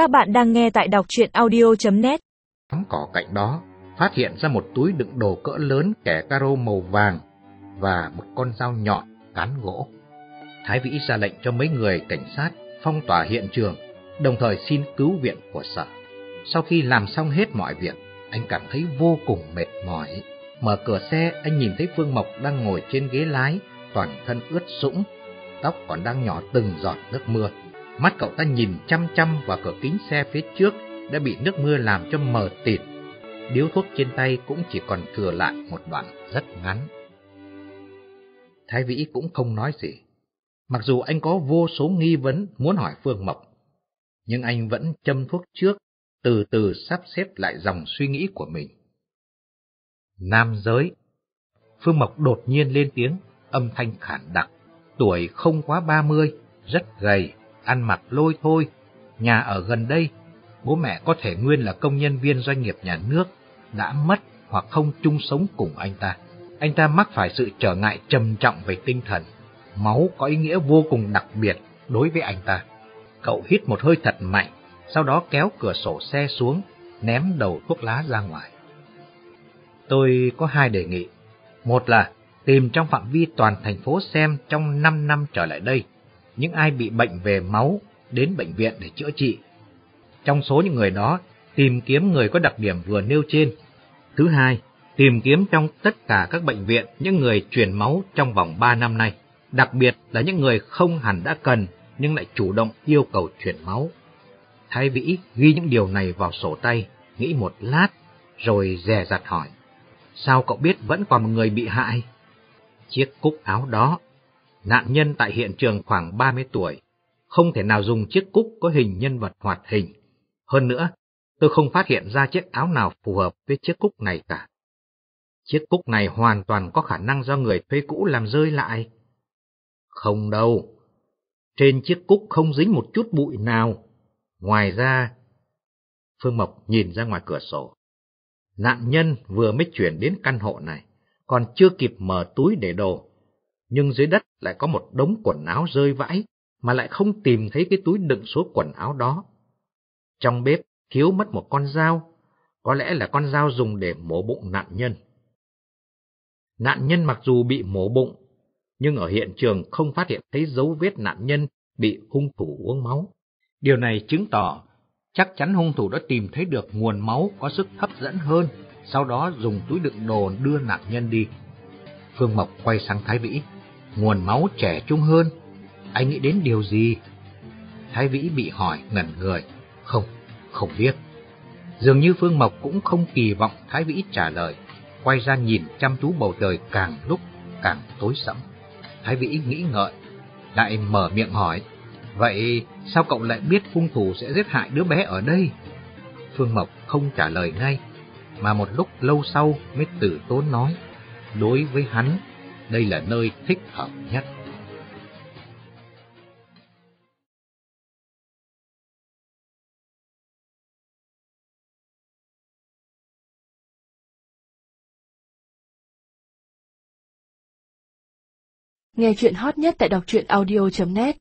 Các bạn đang nghe tại đọc chuyện audio.net Ngắm cỏ cạnh đó, phát hiện ra một túi đựng đồ cỡ lớn kẻ caro màu vàng và một con dao nhọn cán gỗ. Thái Vĩ ra lệnh cho mấy người cảnh sát phong tỏa hiện trường, đồng thời xin cứu viện của sở. Sau khi làm xong hết mọi việc, anh cảm thấy vô cùng mệt mỏi. Mở cửa xe, anh nhìn thấy Phương Mộc đang ngồi trên ghế lái, toàn thân ướt sũng, tóc còn đang nhỏ từng giọt nước mưa. Mắt cậu ta nhìn chăm chăm vào cửa kính xe phía trước đã bị nước mưa làm cho mờ tịt. Điếu thuốc trên tay cũng chỉ còn thừa lại một đoạn rất ngắn. Thái Vĩ cũng không nói gì. Mặc dù anh có vô số nghi vấn muốn hỏi Phương Mộc, nhưng anh vẫn châm thuốc trước, từ từ sắp xếp lại dòng suy nghĩ của mình. Nam giới Phương Mộc đột nhiên lên tiếng, âm thanh khản đặc, tuổi không quá ba mươi, rất gầy, ăn mặc lôi thôi, nhà ở gần đây, bố mẹ có thể nguyên là công nhân viên doanh nghiệp nhà nước, đã mất hoặc không chung sống cùng anh ta. Anh ta mắc phải sự trở ngại trầm trọng về tinh thần, máu có ý nghĩa vô cùng đặc biệt đối với anh ta. Cậu hít một hơi thật mạnh, sau đó kéo cửa sổ xe xuống, ném đầu thuốc lá ra ngoài. Tôi có hai đề nghị. Một là tìm trong phạm vi toàn thành phố xem trong 5 năm trở lại đây, những ai bị bệnh về máu đến bệnh viện để chữa trị. Trong số những người đó, tìm kiếm người có đặc điểm vừa nêu trên. Thứ hai, tìm kiếm trong tất cả các bệnh viện những người truyền máu trong vòng 3 năm nay, đặc biệt là những người không hẳn đã cần nhưng lại chủ động yêu cầu truyền máu. Thái Vĩ ghi những điều này vào sổ tay, nghĩ một lát, rồi dè dặt hỏi. Sao cậu biết vẫn còn một người bị hại? Chiếc cúc áo đó Nạn nhân tại hiện trường khoảng 30 tuổi, không thể nào dùng chiếc cúc có hình nhân vật hoạt hình. Hơn nữa, tôi không phát hiện ra chiếc áo nào phù hợp với chiếc cúc này cả. Chiếc cúc này hoàn toàn có khả năng do người thuê cũ làm rơi lại. Không đâu. Trên chiếc cúc không dính một chút bụi nào. Ngoài ra, Phương Mộc nhìn ra ngoài cửa sổ. Nạn nhân vừa mới chuyển đến căn hộ này, còn chưa kịp mở túi để đồ, nhưng dưới đất lại có một đống quần áo rơi vãi, mà lại không tìm thấy cái túi đựng số quần áo đó. Trong bếp thiếu mất một con dao, có lẽ là con dao dùng để mổ bụng nạn nhân. Nạn nhân mặc dù bị mổ bụng, nhưng ở hiện trường không phát hiện thấy dấu vết nạn nhân bị hung thủ uống máu. Điều này chứng tỏ chắc chắn hung thủ đã tìm thấy được nguồn máu có sức hấp dẫn hơn, sau đó dùng túi đựng đồ đưa nạn nhân đi. Phương Mộc quay sang Thái Vĩ nguồn máu trẻ trung hơn. Anh nghĩ đến điều gì? Thái Vĩ bị hỏi ngẩn người. Không, không biết. Dường như Phương Mộc cũng không kỳ vọng Thái Vĩ trả lời, quay ra nhìn chăm chú bầu trời càng lúc càng tối sẫm. Thái Vĩ nghĩ ngợi, lại mở miệng hỏi, vậy sao cậu lại biết hung thủ sẽ giết hại đứa bé ở đây? Phương Mộc không trả lời ngay, mà một lúc lâu sau mới tử tốn nói, đối với hắn đây là nơi thích hợp nhất. Nghe chuyện hot nhất tại đọc truyện audio.net